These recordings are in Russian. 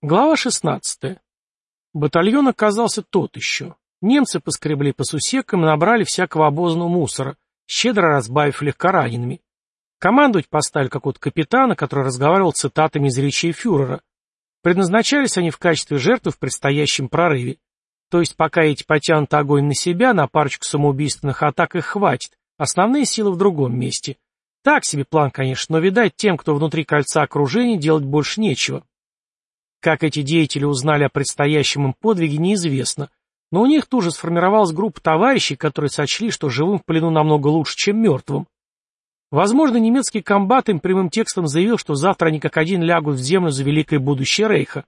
Глава 16. Батальон оказался тот еще. Немцы поскребли по сусекам и набрали всякого обозного мусора, щедро разбавив легкоранеными. Командовать поставили какого-то капитана, который разговаривал цитатами из речей фюрера. Предназначались они в качестве жертвы в предстоящем прорыве. То есть пока эти потянут огонь на себя, на парочку самоубийственных атак их хватит, основные силы в другом месте. Так себе план, конечно, но, видать, тем, кто внутри кольца окружения, делать больше нечего. Как эти деятели узнали о предстоящем им подвиге, неизвестно, но у них тут же сформировалась группа товарищей, которые сочли, что живым в плену намного лучше, чем мертвым. Возможно, немецкий комбат им прямым текстом заявил, что завтра они как один лягут в землю за великое будущее Рейха.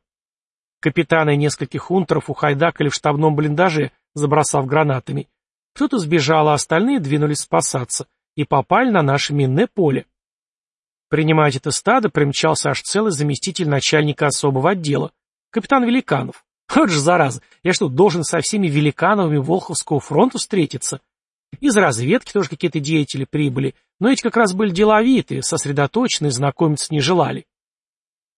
Капитаны и нескольких унтеров ухайдакали в штабном блиндаже, забросав гранатами. Кто-то сбежал, а остальные двинулись спасаться и попали на наше минное поле. Принимать это стадо примчался аж целый заместитель начальника особого отдела, капитан Великанов. Вот же зараза, я что, должен со всеми Великановыми Волховского фронта встретиться? Из разведки тоже какие-то деятели прибыли, но эти как раз были деловитые, сосредоточенные, знакомиться не желали.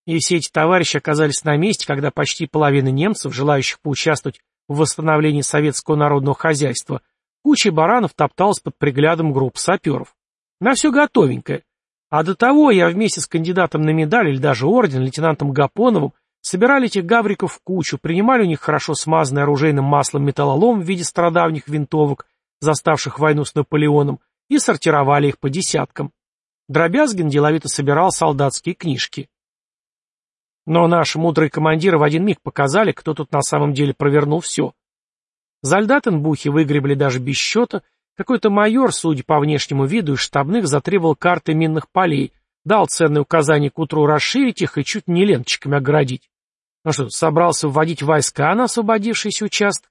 И все эти товарищи оказались на месте, когда почти половина немцев, желающих поучаствовать в восстановлении советского народного хозяйства, кучей баранов топталась под приглядом групп саперов. На все готовенькое. А до того я вместе с кандидатом на медаль или даже орден, лейтенантом Гапоновым, собирали этих гавриков в кучу, принимали у них хорошо смазанный оружейным маслом металлолом в виде стародавних винтовок, заставших войну с Наполеоном, и сортировали их по десяткам. Дробязгин деловито собирал солдатские книжки. Но наши мудрые командиры в один миг показали, кто тут на самом деле провернул все. Зальдатенбухи выгребли даже без счета, какой-то майор, судя по внешнему виду, из штабных затребовал карты минных полей, дал ценные указания к утру расширить их и чуть не ленточками оградить. Ну что, собрался вводить войска на освободившийся участок?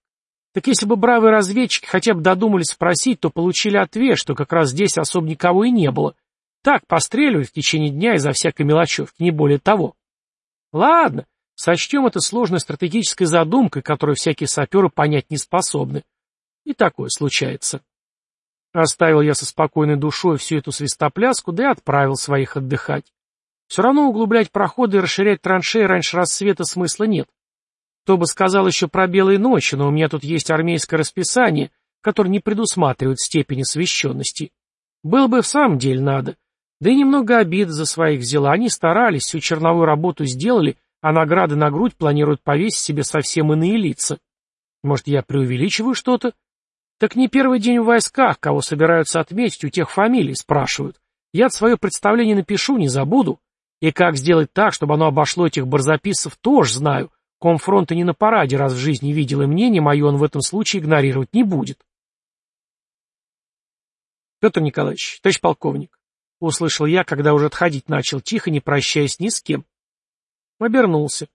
Так если бы бравые разведчики хотя бы додумались спросить, то получили ответ, что как раз здесь особо никого и не было. Так, постреливали в течение дня из-за всякой мелочевки, не более того. Ладно, сочтем это сложной стратегической задумкой, которую всякие саперы понять не способны. И такое случается. Оставил я со спокойной душой всю эту свистопляску, да и отправил своих отдыхать. Все равно углублять проходы и расширять траншеи раньше рассвета смысла нет. Кто бы сказал еще про белые ночи, но у меня тут есть армейское расписание, которое не предусматривает степени освещенности. Было бы в самом деле надо. Да и немного обид за своих взяла. Они старались, всю черновую работу сделали, а награды на грудь планируют повесить себе совсем иные лица. Может, я преувеличиваю что-то? Так не первый день в войсках, кого собираются отметить, у тех фамилий спрашивают. Я свое представление напишу, не забуду. И как сделать так, чтобы оно обошло этих барзаписцев, тоже знаю. Комфронта не на параде, раз в жизни видел, и мнение мое он в этом случае игнорировать не будет. Петр Николаевич, товарищ полковник, услышал я, когда уже отходить начал, тихо, не прощаясь ни с кем. Обернулся.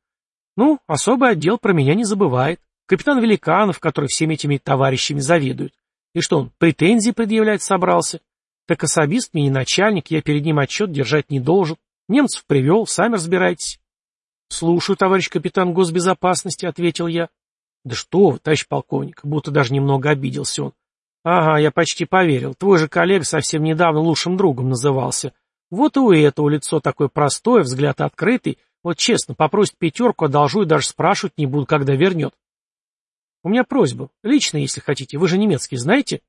Ну, особый отдел про меня не забывает. Капитан Великанов, который всеми этими товарищами заведует. И что он, претензии предъявлять собрался? Так особист мне не начальник, я перед ним отчет держать не должен. Немцев привел, сами разбирайтесь. Слушаю, товарищ капитан госбезопасности, ответил я. Да что вы, товарищ полковник, будто даже немного обиделся он. Ага, я почти поверил. Твой же коллега совсем недавно лучшим другом назывался. Вот и у этого лицо такое простое, взгляд открытый. Вот честно, попросит пятерку, одолжу и даже спрашивать не буду, когда вернет. У меня просьба. Лично, если хотите. Вы же немецкий знаете?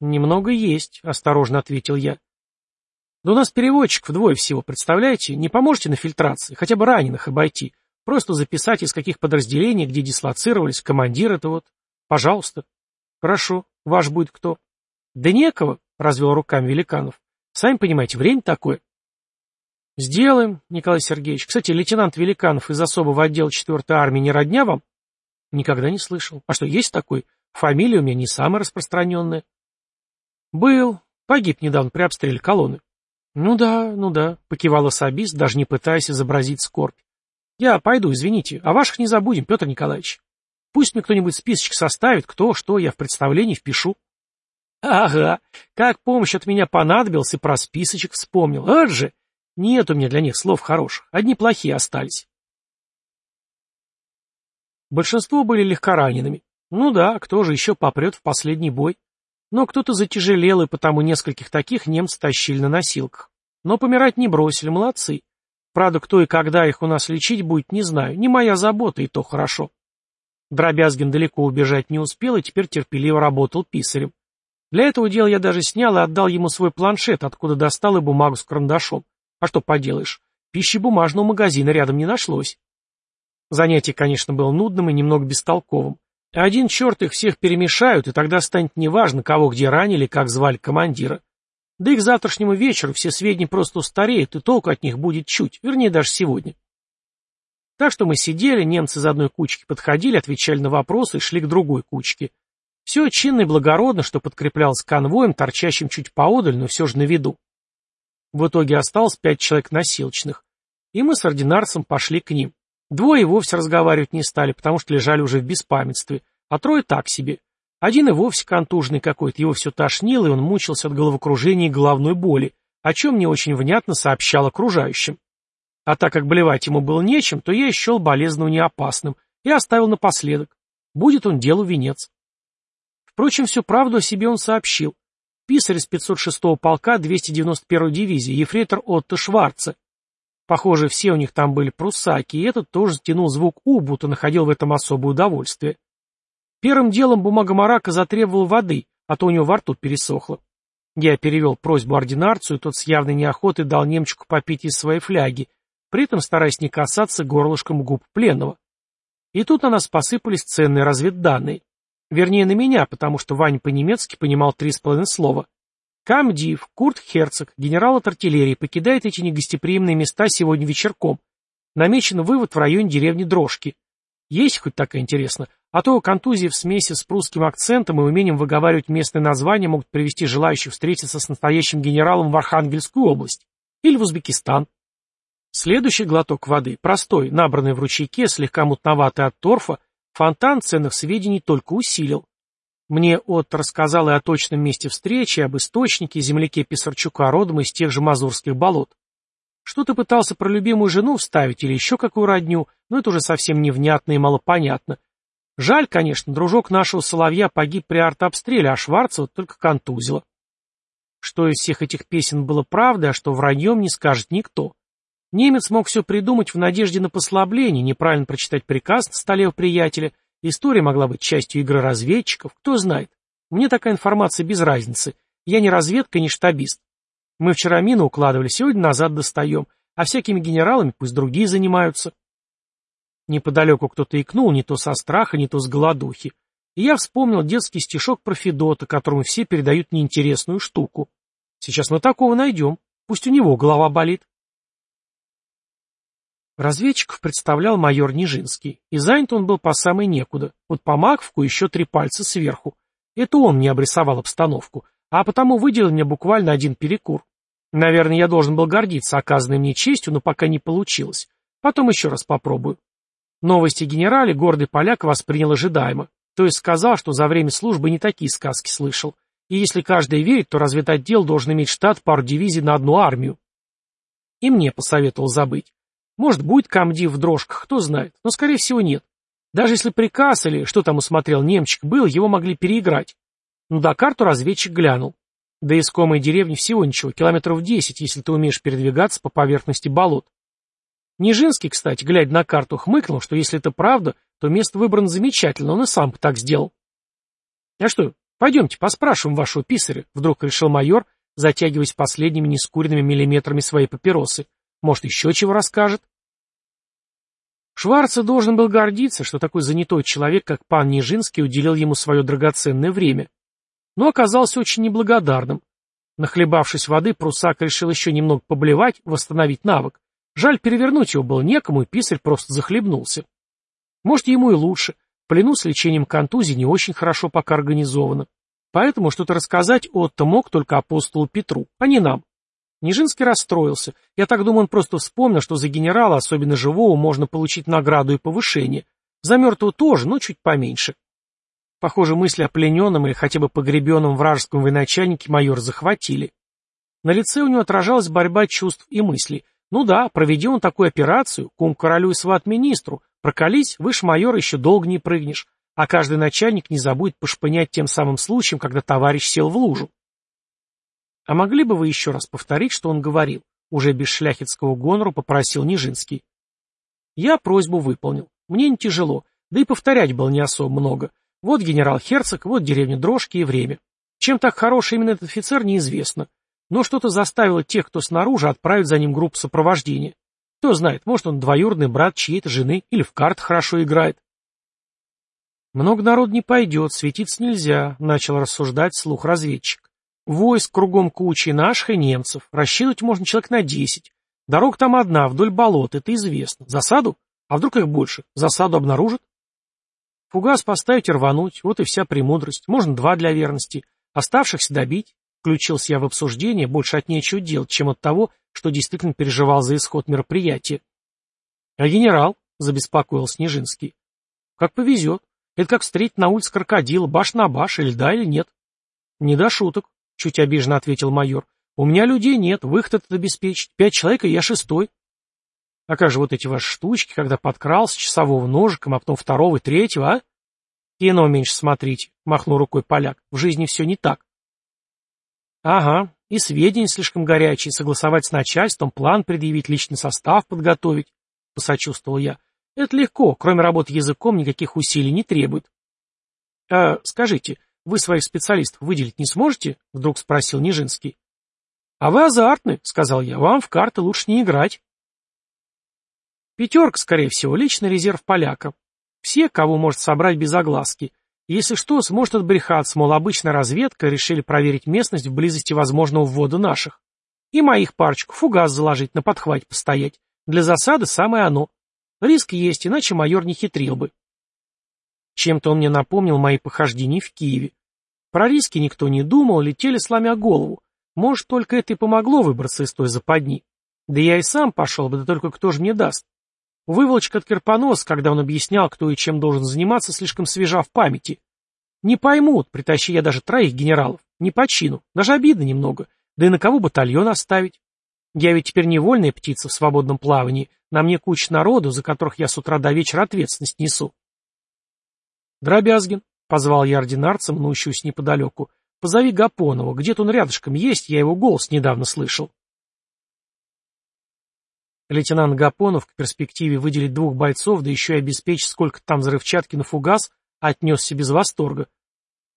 Немного есть, осторожно ответил я. Да у нас переводчик вдвое всего, представляете? Не поможете на фильтрации, хотя бы раненых обойти. Просто записать, из каких подразделений, где дислоцировались, командир это вот. Пожалуйста. Хорошо. Ваш будет кто? Да некого, развел руками Великанов. Сами понимаете, время такое. Сделаем, Николай Сергеевич. Кстати, лейтенант Великанов из особого отдела 4-й армии не родня вам? Никогда не слышал. А что, есть такой? Фамилия у меня не самая распространенная. Был. Погиб недавно при обстреле колонны. Ну да, ну да, покивала Сабис, даже не пытаясь изобразить скорбь. Я пойду, извините, а ваших не забудем, Петр Николаевич. Пусть мне кто-нибудь списочек составит, кто, что, я в представлении впишу. Ага, как помощь от меня понадобился, про списочек вспомнил. Вот же, нет у меня для них слов хороших, одни плохие остались. Большинство были легкоранеными. Ну да, кто же еще попрет в последний бой? Но кто-то затяжелел, и потому нескольких таких немцы тащили на носилках. Но помирать не бросили, молодцы. Правда, кто и когда их у нас лечить будет, не знаю. Не моя забота, и то хорошо. Дробязгин далеко убежать не успел и теперь терпеливо работал писарем. Для этого дела я даже снял и отдал ему свой планшет, откуда достал и бумагу с карандашом. А что поделаешь, пищи бумажного магазина рядом не нашлось. Занятие, конечно, было нудным и немного бестолковым. Один черт их всех перемешают, и тогда станет неважно, кого где ранили, как звали командира. Да и к завтрашнему вечеру все сведения просто устареют, и толку от них будет чуть, вернее, даже сегодня. Так что мы сидели, немцы из одной кучки подходили, отвечали на вопросы и шли к другой кучке. Все чинно и благородно, что подкреплялось конвоем, торчащим чуть поодаль, но все же на виду. В итоге осталось пять человек носилочных, и мы с ординарцем пошли к ним. Двое вовсе разговаривать не стали, потому что лежали уже в беспамятстве, а трое так себе. Один и вовсе контужный какой-то, его все тошнило, и он мучился от головокружения и головной боли, о чем мне очень внятно сообщал окружающим. А так как болевать ему было нечем, то я счел болезного неопасным и оставил напоследок. Будет он делу венец. Впрочем, всю правду о себе он сообщил. Писарь из 506-го полка 291-й дивизии, ефрейтор Отто Шварца, Похоже, все у них там были прусаки, и этот тоже тянул звук «у», будто находил в этом особое удовольствие. Первым делом бумага Марака затребовал воды, а то у него во рту пересохло. Я перевел просьбу ординарцию, и тот с явной неохотой дал немчику попить из своей фляги, при этом стараясь не касаться горлышком губ пленного. И тут на нас посыпались ценные разведданные. Вернее, на меня, потому что Ваня по-немецки понимал три с половиной слова. Камдив, Курт Херцог, генерал от артиллерии, покидает эти негостеприимные места сегодня вечерком. Намечен вывод в районе деревни Дрожки. Есть хоть так интересно? А то контузии в смеси с прусским акцентом и умением выговаривать местные названия могут привести желающих встретиться с настоящим генералом в Архангельскую область. Или в Узбекистан. Следующий глоток воды, простой, набранный в ручейке, слегка мутноватый от торфа, фонтан ценных сведений только усилил. Мне Отто рассказал и о точном месте встречи, об источнике, земляке Писарчука, родом из тех же Мазурских болот. Что-то пытался про любимую жену вставить или еще какую родню, но это уже совсем невнятно и малопонятно. Жаль, конечно, дружок нашего Соловья погиб при артобстреле, а Шварцева только контузило. Что из всех этих песен было правдой, а что враньем, не скажет никто. Немец мог все придумать в надежде на послабление, неправильно прочитать приказ на столе у приятеля История могла быть частью игры разведчиков, кто знает. Мне такая информация без разницы. Я не разведка, не штабист. Мы вчера мину укладывали, сегодня назад достаем, а всякими генералами пусть другие занимаются. Неподалеку кто-то икнул, не то со страха, не то с голодухи. И я вспомнил детский стишок про Федота, которому все передают неинтересную штуку. Сейчас мы такого найдем. Пусть у него голова болит. Разведчиков представлял майор Нижинский, и занят он был по самой некуда, вот по маковку еще три пальца сверху. Это он мне обрисовал обстановку, а потому выделил мне буквально один перекур. Наверное, я должен был гордиться оказанной мне честью, но пока не получилось. Потом еще раз попробую. Новости генерале гордый поляк воспринял ожидаемо, то есть сказал, что за время службы не такие сказки слышал. И если каждый верит, то разведотдел должен иметь штат пару дивизий на одну армию. И мне посоветовал забыть. Может, будет комдив в дрожках, кто знает, но, скорее всего, нет. Даже если приказ или что там усмотрел немчик был, его могли переиграть. Ну да, карту разведчик глянул. До искомой деревни всего ничего, километров десять, если ты умеешь передвигаться по поверхности болот. Нижинский, кстати, глядя на карту, хмыкнул, что если это правда, то место выбрано замечательно, он и сам бы так сделал. А что, пойдемте поспрашиваем вашего писаря, вдруг решил майор, затягиваясь последними нескуренными миллиметрами своей папиросы. Может, еще чего расскажет? Шварца должен был гордиться, что такой занятой человек, как пан Нижинский, уделил ему свое драгоценное время. Но оказался очень неблагодарным. Нахлебавшись воды, прусак решил еще немного поблевать, восстановить навык. Жаль, перевернуть его было некому, и писарь просто захлебнулся. Может, ему и лучше. Плену с лечением контузии не очень хорошо пока организовано. Поэтому что-то рассказать Отто мог только апостолу Петру, а не нам. Нижинский расстроился. Я так думаю, он просто вспомнил, что за генерала, особенно живого, можно получить награду и повышение. За мертвого тоже, но чуть поменьше. Похоже, мысли о плененном или хотя бы погребенном вражеском военачальнике майор захватили. На лице у него отражалась борьба чувств и мыслей. Ну да, проведи он такую операцию, кум королю и сват-министру, прокались, выше майора еще долго не прыгнешь, а каждый начальник не забудет пошпынять тем самым случаем, когда товарищ сел в лужу. А могли бы вы еще раз повторить, что он говорил? Уже без шляхетского гонору попросил Нижинский. Я просьбу выполнил. Мне не тяжело, да и повторять было не особо много. Вот генерал Херцог, вот деревня Дрожки и время. Чем так хороший именно этот офицер, неизвестно. Но что-то заставило тех, кто снаружи, отправить за ним группу сопровождения. Кто знает, может он двоюродный брат чьей-то жены или в карты хорошо играет. Много народ не пойдет, светиться нельзя, начал рассуждать слух разведчик. Войск кругом кучи наших и немцев. Рассчитывать можно человек на десять. Дорога там одна, вдоль болот, это известно. Засаду? А вдруг их больше? Засаду обнаружат? Фугас поставить и рвануть, вот и вся премудрость. Можно два для верности. Оставшихся добить. Включился я в обсуждение, больше от нечего делать, чем от того, что действительно переживал за исход мероприятия. А генерал? Забеспокоил Снежинский. Как повезет. Это как встретить на улице крокодила, баш на баш, или да, или нет. Не до шуток, чуть обиженно ответил майор. У меня людей нет, выход этот обеспечить. Пять человек, и я шестой. А как же вот эти ваши штучки, когда подкрался часового ножиком, а потом второго и третьего, а? Кино меньше смотрите, махнул рукой поляк. В жизни все не так. Ага, и сведения слишком горячие, согласовать с начальством, план предъявить, личный состав подготовить, посочувствовал я. Это легко, кроме работы языком никаких усилий не требует. А, скажите, вы своих специалистов выделить не сможете? Вдруг спросил Нижинский. А вы азартны, сказал я, вам в карты лучше не играть. Пятерка, скорее всего, личный резерв поляка. Все, кого может собрать без огласки. Если что, сможет отбрехаться, мол, обычная разведка, решили проверить местность в близости возможного ввода наших. И моих парочку, фугас заложить, на подхвате постоять. Для засады самое оно. Риск есть, иначе майор не хитрил бы. Чем-то он мне напомнил мои похождения в Киеве. Про риски никто не думал, летели сломя голову. Может, только это и помогло выбраться из той западни. Да я и сам пошел бы, да только кто же мне даст? Выволочка от Кирпонос, когда он объяснял, кто и чем должен заниматься, слишком свежа в памяти. Не поймут, притащи я даже троих генералов. Не по чину, даже обидно немного. Да и на кого батальон оставить? Я ведь теперь не вольная птица в свободном плавании. На мне куча народу, за которых я с утра до вечера ответственность несу. Дробязгин, — позвал я ординарца, мнущуюся неподалеку, — позови Гапонова, где-то он рядышком есть, я его голос недавно слышал. Лейтенант Гапонов к перспективе выделить двух бойцов, да еще и обеспечить сколько там взрывчатки на фугас, отнесся без восторга.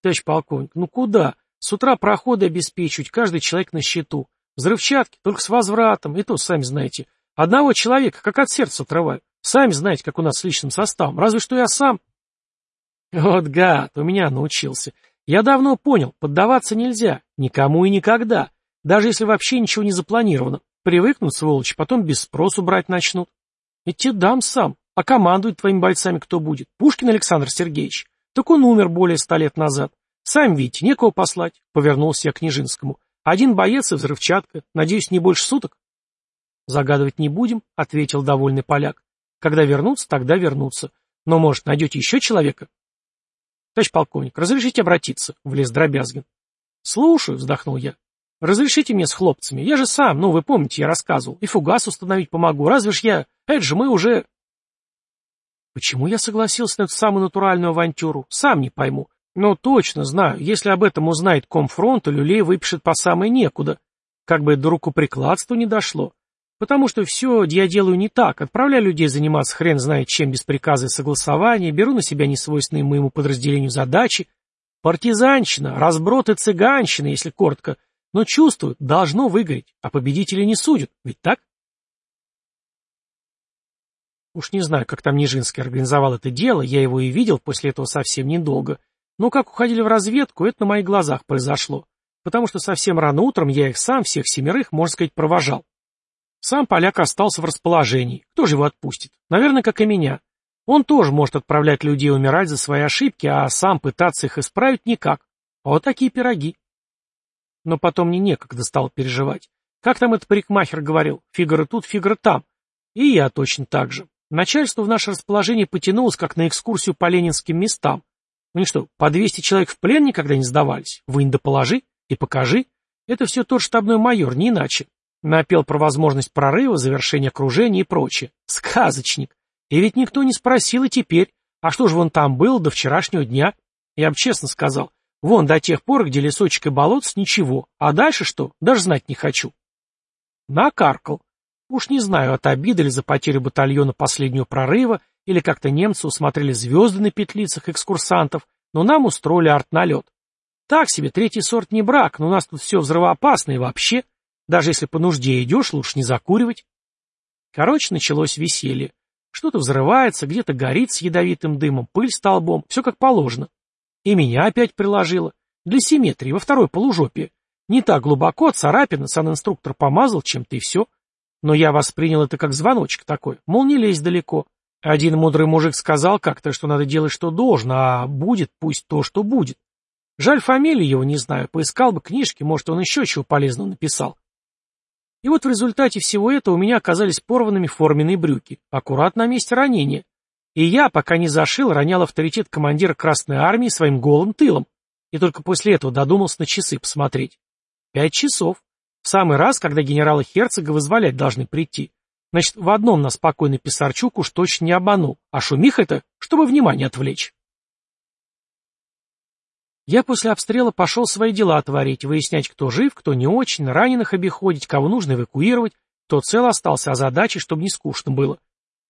Товарищ полковник, ну куда? С утра проходы обеспечивать, каждый человек на счету. Взрывчатки, только с возвратом, и то, сами знаете. Одного человека, как от сердца отрываю. Сами знаете, как у нас с личным составом. Разве что я сам. Вот гад, у меня научился. Я давно понял, поддаваться нельзя. Никому и никогда. Даже если вообще ничего не запланировано. Привыкнут, сволочь, потом без спросу брать начнут. Идти дам сам. А командует твоими бойцами кто будет? Пушкин Александр Сергеевич. Так он умер более ста лет назад. Сами видите, некого послать. Повернулся я к Нижинскому. Один боец и взрывчатка. Надеюсь, не больше суток? Загадывать не будем, ответил довольный поляк. Когда вернутся, тогда вернутся. Но, может, найдете еще человека? Товарищ полковник, разрешите обратиться, влез Дробязгин. Слушаю, вздохнул я. Разрешите мне с хлопцами. Я же сам, ну, вы помните, я рассказывал. И фугас установить помогу. Разве ж я... Это же мы уже... Почему я согласился на эту самую натуральную авантюру? Сам не пойму. Но точно знаю, если об этом узнает комфронт, Люлей выпишет по самой некуда. Как бы до рукоприкладства не дошло. Потому что все я делаю не так. Отправляю людей заниматься хрен знает чем без приказа и согласования, беру на себя несвойственные моему подразделению задачи. Партизанщина, разброд и цыганщина, если коротко, но чувствуют, должно выгореть, а победители не судят, ведь так? Уж не знаю, как там Нижинский организовал это дело, я его и видел после этого совсем недолго. Но как уходили в разведку, это на моих глазах произошло. Потому что совсем рано утром я их сам, всех семерых, можно сказать, провожал. Сам поляк остался в расположении. Кто же его отпустит? Наверное, как и меня. Он тоже может отправлять людей умирать за свои ошибки, а сам пытаться их исправить никак. А вот такие пироги. Но потом мне некогда стало переживать. Как там этот парикмахер говорил? Фигаро тут, Фигаро там. И я точно так же. Начальство в наше расположение потянулось, как на экскурсию по ленинским местам. Ну и что, по 200 человек в плен никогда не сдавались? Вынь да положи и покажи. Это все тот штабной майор, не иначе. Напел про возможность прорыва, завершения окружения и прочее. Сказочник. И ведь никто не спросил и теперь, а что же вон там было до вчерашнего дня? Я бы честно сказал, Вон до тех пор, где лесочек и болотц, ничего. А дальше что? Даже знать не хочу. Накаркал. Уж не знаю, от обиды или за потерю батальона последнего прорыва, или как-то немцы усмотрели звезды на петлицах экскурсантов, но нам устроили артналет. Так себе, третий сорт не брак, но у нас тут все взрывоопасно и вообще, даже если по нужде идешь, лучше не закуривать. Короче, началось веселье. Что-то взрывается, где-то горит с ядовитым дымом, пыль столбом, все как положено. И меня опять приложило. Для симметрии, во второй полужопе. Не так глубоко, царапина, санинструктор помазал чем-то и все. Но я воспринял это как звоночек такой, мол, не лезь далеко. Один мудрый мужик сказал как-то, что надо делать, что должно, а будет пусть то, что будет. Жаль, фамилии его не знаю, поискал бы книжки, может, он еще чего полезного написал. И вот в результате всего этого у меня оказались порванными форменные брюки, аккурат на месте ранения. И я, пока не зашил, ронял авторитет командира Красной Армии своим голым тылом. И только после этого додумался на часы посмотреть. Пять часов. В самый раз, когда генерала Херцога вызволять должны прийти. Значит, в одном нас спокойный Писарчук уж точно не обманул, а шумих это, чтобы внимание отвлечь. Я после обстрела пошел свои дела творить, выяснять, кто жив, кто не очень, раненых обиходить, кого нужно эвакуировать, кто цел остался, а задачи, чтобы не скучно было.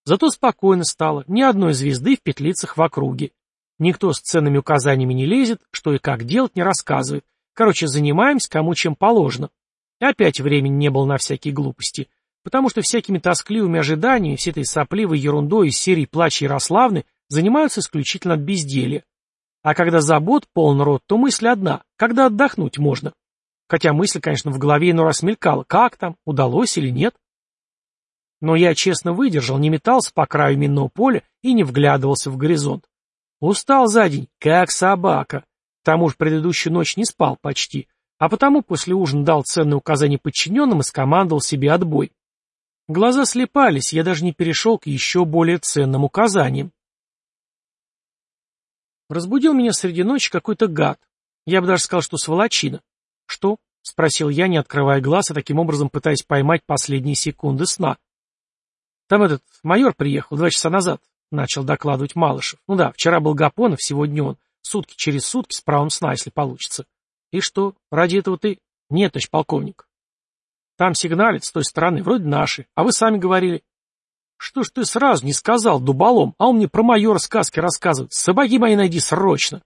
Зато спокойно стало, ни одной звезды в петлицах в округе. Никто с ценными указаниями не лезет, что и как делать не рассказывает. Короче, занимаемся кому чем положено. Опять времени не было на всякие глупости, потому что всякими тоскливыми ожиданиями, всей этой сопливой ерундой из серии «Плач Ярославны» занимаются исключительно от безделья. А когда забот полон рот, то мысль одна — когда отдохнуть можно. Хотя мысль, конечно, в голове иной раз мелькала, как там, удалось или нет. Но я честно выдержал, не метался по краю минного поля и не вглядывался в горизонт. Устал за день, как собака. К тому же предыдущую ночь не спал почти, а потому после ужина дал ценные указания подчиненным и скомандовал себе отбой. Глаза слепались, я даже не перешел к еще более ценным указаниям. Разбудил меня среди ночи какой-то гад. Я бы даже сказал, что сволочина. «Что?» — спросил я, не открывая глаз, и таким образом пытаясь поймать последние секунды сна. «Там этот майор приехал два часа назад», — начал докладывать Малышев. «Ну да, вчера был Гапонов, сегодня он. Сутки через сутки с правом сна, если получится. И что, ради этого ты...» «Нет, товарищ полковник». «Там сигналит с той стороны, вроде наши. А вы сами говорили...» Что ж ты сразу не сказал, дуболом, а он мне про майора сказки рассказывает. Собаки мои найди срочно.